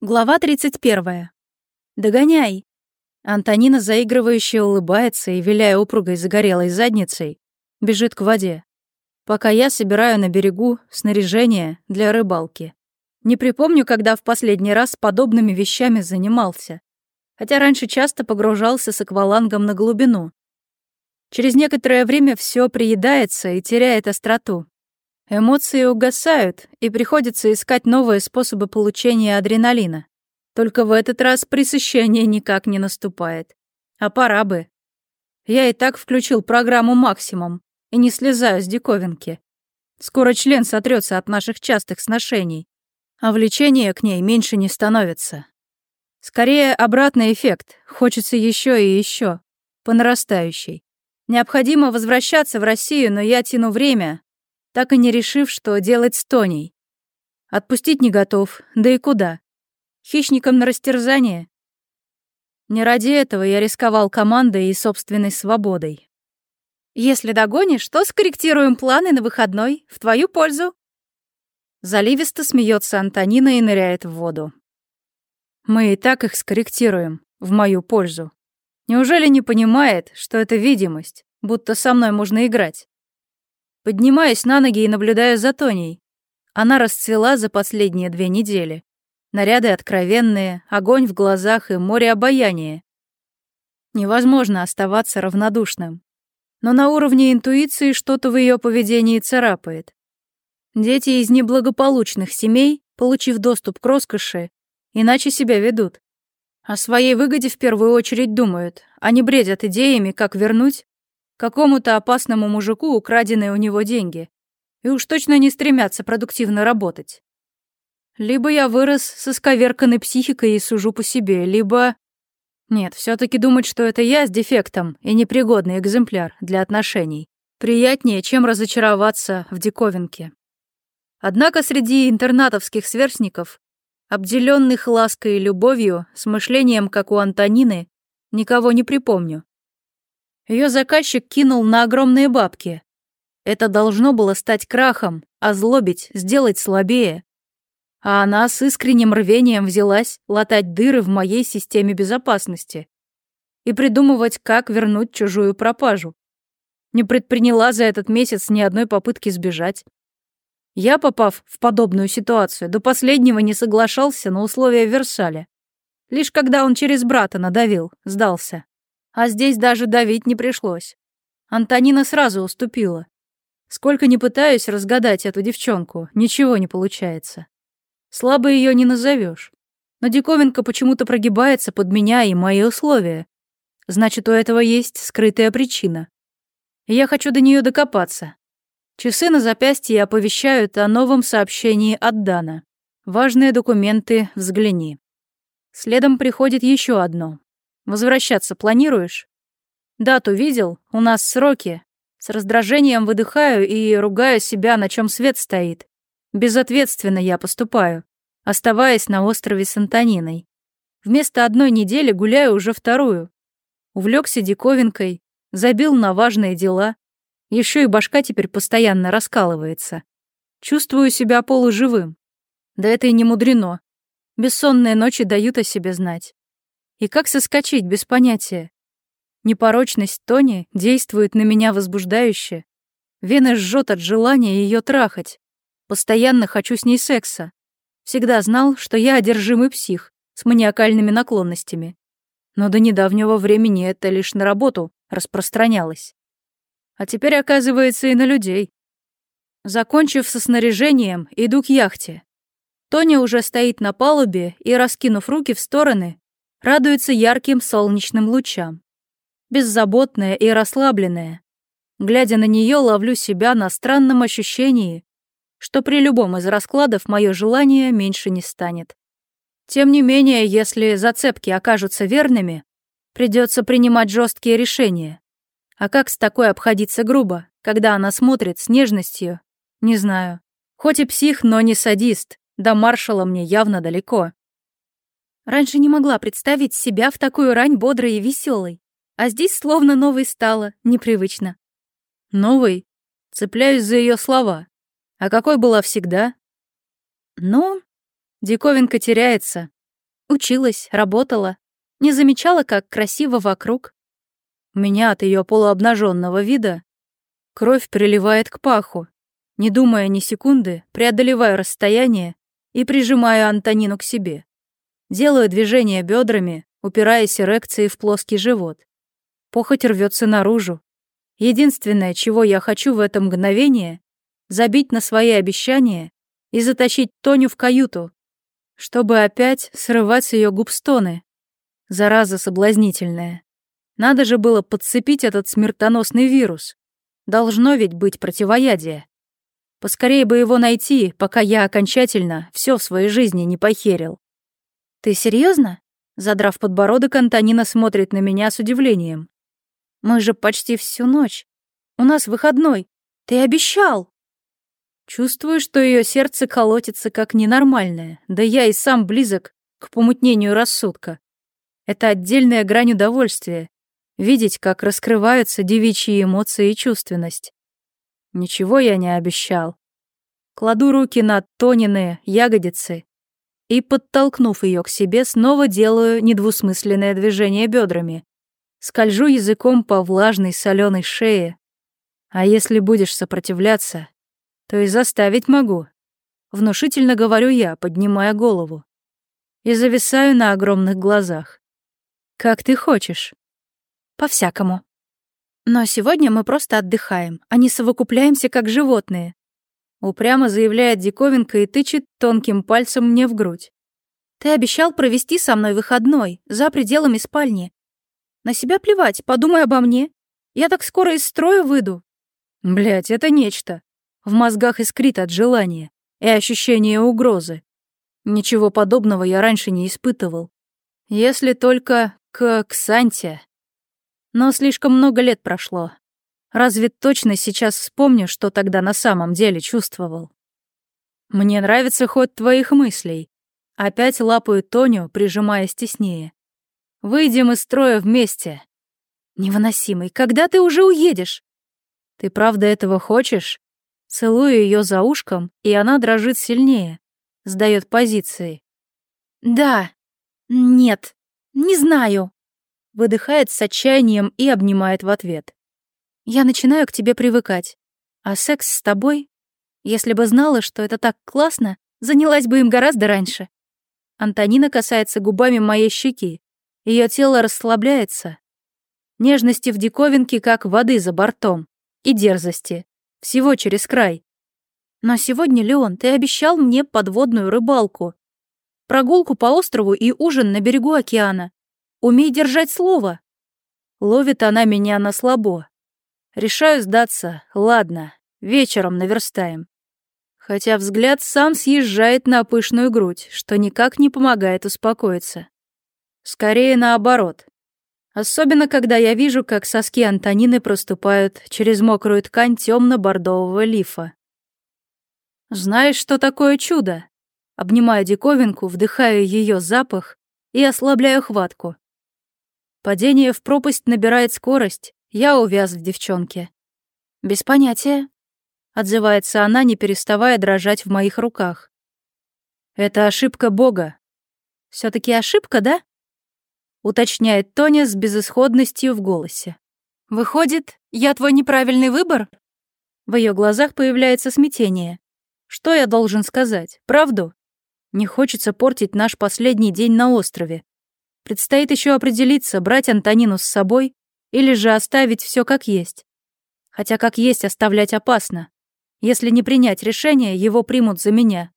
Глава 31. «Догоняй!» Антонина, заигрывающе улыбается и, виляя упругой загорелой задницей, бежит к воде. Пока я собираю на берегу снаряжение для рыбалки. Не припомню, когда в последний раз подобными вещами занимался. Хотя раньше часто погружался с аквалангом на глубину. Через некоторое время все приедается и теряет остроту. Эмоции угасают, и приходится искать новые способы получения адреналина. Только в этот раз пресыщение никак не наступает. А пора бы. Я и так включил программу «Максимум» и не слезаю с диковинки. Скоро член сотрется от наших частых сношений, а влечение к ней меньше не становится. Скорее, обратный эффект. Хочется еще и еще. По нарастающей. Необходимо возвращаться в Россию, но я тяну время, так и не решив, что делать с Тоней. Отпустить не готов, да и куда? Хищником на растерзание? Не ради этого я рисковал командой и собственной свободой. Если догонишь, то скорректируем планы на выходной в твою пользу. Заливисто смеется Антонина и ныряет в воду. Мы и так их скорректируем в мою пользу. Неужели не понимает, что это видимость, будто со мной можно играть? Поднимаюсь на ноги и наблюдаю за Тоней. Она расцвела за последние две недели. Наряды откровенные, огонь в глазах и море обаяния. Невозможно оставаться равнодушным. Но на уровне интуиции что-то в ее поведении царапает. Дети из неблагополучных семей, получив доступ к роскоши, иначе себя ведут. О своей выгоде в первую очередь думают, а Они бредят идеями, как вернуть Какому-то опасному мужику украденные у него деньги. И уж точно не стремятся продуктивно работать. Либо я вырос с исковерканной психикой и сужу по себе, либо... Нет, все таки думать, что это я с дефектом и непригодный экземпляр для отношений, приятнее, чем разочароваться в диковинке. Однако среди интернатовских сверстников, обделенных лаской и любовью, с мышлением, как у Антонины, никого не припомню. Ее заказчик кинул на огромные бабки. Это должно было стать крахом, озлобить, сделать слабее. А она с искренним рвением взялась латать дыры в моей системе безопасности и придумывать, как вернуть чужую пропажу. Не предприняла за этот месяц ни одной попытки сбежать. Я, попав в подобную ситуацию, до последнего не соглашался на условия Версаля. Лишь когда он через брата надавил, сдался. А здесь даже давить не пришлось. Антонина сразу уступила. Сколько не пытаюсь разгадать эту девчонку, ничего не получается. Слабо ее не назовешь. Но диковинка почему-то прогибается под меня и мои условия. Значит, у этого есть скрытая причина. И я хочу до нее докопаться. Часы на запястье оповещают о новом сообщении от Дана. Важные документы взгляни. Следом приходит еще одно. Возвращаться планируешь?» «Дату видел? У нас сроки». С раздражением выдыхаю и ругаю себя, на чем свет стоит. Безответственно я поступаю, оставаясь на острове с Антониной. Вместо одной недели гуляю уже вторую. Увлекся диковинкой, забил на важные дела. Еще и башка теперь постоянно раскалывается. Чувствую себя полуживым. Да это и не мудрено. Бессонные ночи дают о себе знать. И как соскочить без понятия? Непорочность Тони действует на меня возбуждающе. Вены жжет от желания ее трахать. Постоянно хочу с ней секса. Всегда знал, что я одержимый псих с маниакальными наклонностями. Но до недавнего времени это лишь на работу распространялось. А теперь, оказывается, и на людей. Закончив со снаряжением, иду к яхте. Тоня уже стоит на палубе и, раскинув руки в стороны, радуется ярким солнечным лучам. Беззаботная и расслабленная. Глядя на нее, ловлю себя на странном ощущении, что при любом из раскладов мое желание меньше не станет. Тем не менее, если зацепки окажутся верными, придется принимать жесткие решения. А как с такой обходиться грубо, когда она смотрит с нежностью? Не знаю. Хоть и псих, но не садист. Да маршала мне явно далеко. Раньше не могла представить себя в такую рань бодрой и веселой, а здесь словно новой стала, непривычно. Новый? Цепляюсь за ее слова. А какой была всегда? Ну, диковинка теряется. Училась, работала, не замечала, как красиво вокруг. У меня от ее полуобнаженного вида кровь приливает к паху. Не думая ни секунды, преодолеваю расстояние и прижимаю Антонину к себе. Делаю движение бедрами, упираясь эрекцией в плоский живот. Похоть рвется наружу. Единственное, чего я хочу в это мгновение — забить на свои обещания и затащить Тоню в каюту, чтобы опять срывать с ее губ стоны. Зараза соблазнительная. Надо же было подцепить этот смертоносный вирус. Должно ведь быть противоядие. Поскорее бы его найти, пока я окончательно все в своей жизни не похерил. «Ты серьезно? Задрав подбородок, Антонина смотрит на меня с удивлением. «Мы же почти всю ночь. У нас выходной. Ты обещал!» Чувствую, что ее сердце колотится как ненормальное, да я и сам близок к помутнению рассудка. Это отдельная грань удовольствия — видеть, как раскрываются девичьи эмоции и чувственность. Ничего я не обещал. Кладу руки на тоненные ягодицы и, подтолкнув ее к себе, снова делаю недвусмысленное движение бедрами. Скольжу языком по влажной соленой шее. А если будешь сопротивляться, то и заставить могу. Внушительно говорю я, поднимая голову. И зависаю на огромных глазах. Как ты хочешь. По-всякому. Но сегодня мы просто отдыхаем, а не совокупляемся как животные. Упрямо заявляет диковинка и тычет тонким пальцем мне в грудь. «Ты обещал провести со мной выходной, за пределами спальни. На себя плевать, подумай обо мне. Я так скоро из строя выйду». Блять, это нечто. В мозгах искрит от желания и ощущения угрозы. Ничего подобного я раньше не испытывал. Если только к Ксанте. Но слишком много лет прошло, Разве точно сейчас вспомню, что тогда на самом деле чувствовал? Мне нравится ход твоих мыслей. Опять лапаю Тоню, прижимаясь теснее. Выйдем из строя вместе. Невыносимый, когда ты уже уедешь? Ты правда этого хочешь? Целую ее за ушком, и она дрожит сильнее. Сдает позиции. Да. Нет. Не знаю. Выдыхает с отчаянием и обнимает в ответ. Я начинаю к тебе привыкать. А секс с тобой? Если бы знала, что это так классно, занялась бы им гораздо раньше. Антонина касается губами моей щеки. Ее тело расслабляется. Нежности в диковинке, как воды за бортом. И дерзости. Всего через край. Но сегодня, Леон, ты обещал мне подводную рыбалку. Прогулку по острову и ужин на берегу океана. Умей держать слово. Ловит она меня на слабо. Решаю сдаться. Ладно, вечером наверстаем. Хотя взгляд сам съезжает на пышную грудь, что никак не помогает успокоиться. Скорее наоборот. Особенно, когда я вижу, как соски Антонины проступают через мокрую ткань темно-бордового лифа. «Знаешь, что такое чудо?» Обнимаю диковинку, вдыхаю ее запах и ослабляю хватку. Падение в пропасть набирает скорость, я увяз в девчонке. Без понятия. Отзывается она, не переставая дрожать в моих руках. Это ошибка Бога. все таки ошибка, да? Уточняет Тоня с безысходностью в голосе. Выходит, я твой неправильный выбор? В ее глазах появляется смятение. Что я должен сказать? Правду? Не хочется портить наш последний день на острове. Предстоит еще определиться, брать Антонину с собой или же оставить все как есть. Хотя как есть оставлять опасно. Если не принять решение, его примут за меня.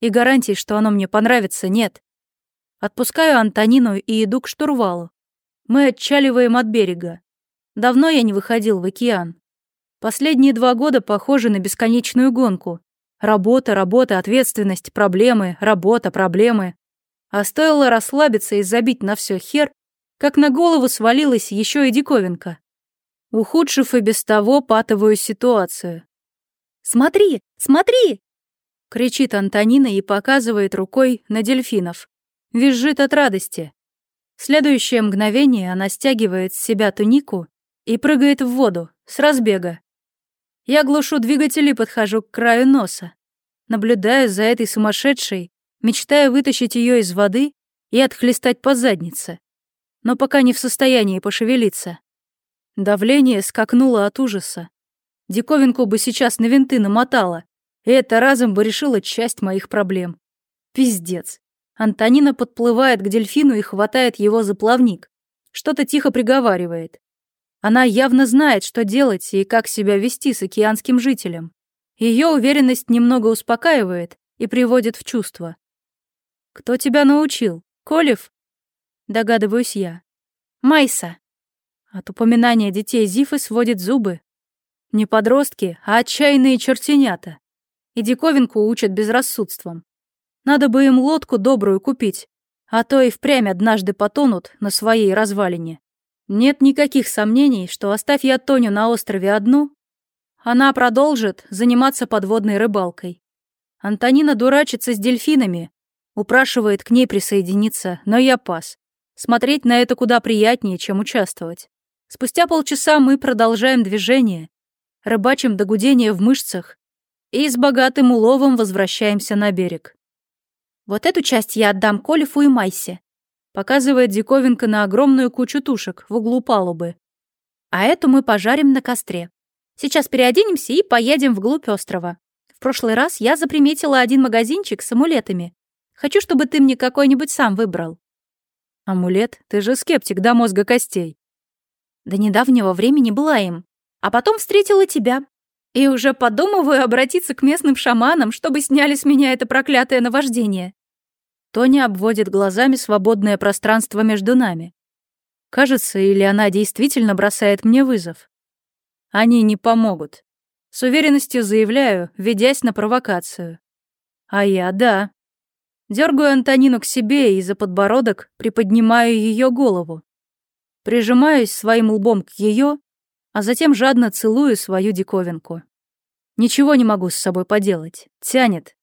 И гарантий, что оно мне понравится, нет. Отпускаю Антонину и иду к штурвалу. Мы отчаливаем от берега. Давно я не выходил в океан. Последние два года похожи на бесконечную гонку. Работа, работа, ответственность, проблемы, работа, проблемы. А стоило расслабиться и забить на все хер, как на голову свалилась еще и диковинка, ухудшив и без того патовую ситуацию. «Смотри, смотри!» — кричит Антонина и показывает рукой на дельфинов. Визжит от радости. В следующее мгновение она стягивает с себя тунику и прыгает в воду с разбега. Я глушу двигатель и подхожу к краю носа. Наблюдаю за этой сумасшедшей, мечтая вытащить ее из воды и отхлестать по заднице но пока не в состоянии пошевелиться. Давление скакнуло от ужаса. Диковинку бы сейчас на винты намотала, и это разом бы решило часть моих проблем. Пиздец. Антонина подплывает к дельфину и хватает его за плавник. Что-то тихо приговаривает. Она явно знает, что делать и как себя вести с океанским жителем. Ее уверенность немного успокаивает и приводит в чувство. «Кто тебя научил? Колев?» Догадываюсь я. Майса. От упоминания детей Зифы сводит зубы. Не подростки, а отчаянные чертенята. И диковинку учат безрассудством. Надо бы им лодку добрую купить, а то и впрямь однажды потонут на своей развалине. Нет никаких сомнений, что оставь я Тоню на острове одну, она продолжит заниматься подводной рыбалкой. Антонина дурачится с дельфинами, упрашивает к ней присоединиться, но я пас. Смотреть на это куда приятнее, чем участвовать. Спустя полчаса мы продолжаем движение, рыбачим до гудения в мышцах и с богатым уловом возвращаемся на берег. «Вот эту часть я отдам Колефу и Майсе», показывает диковинка на огромную кучу тушек в углу палубы. «А эту мы пожарим на костре. Сейчас переоденемся и поедем вглубь острова. В прошлый раз я заприметила один магазинчик с амулетами. Хочу, чтобы ты мне какой-нибудь сам выбрал». «Амулет? Ты же скептик до мозга костей!» «До недавнего времени была им, а потом встретила тебя. И уже подумываю обратиться к местным шаманам, чтобы сняли с меня это проклятое наваждение». Тоня обводит глазами свободное пространство между нами. Кажется, или она действительно бросает мне вызов. Они не помогут. С уверенностью заявляю, ведясь на провокацию. А я — да. Дергаю Антонину к себе и за подбородок приподнимаю ее голову. Прижимаюсь своим лбом к ее, а затем жадно целую свою диковинку. Ничего не могу с собой поделать. Тянет.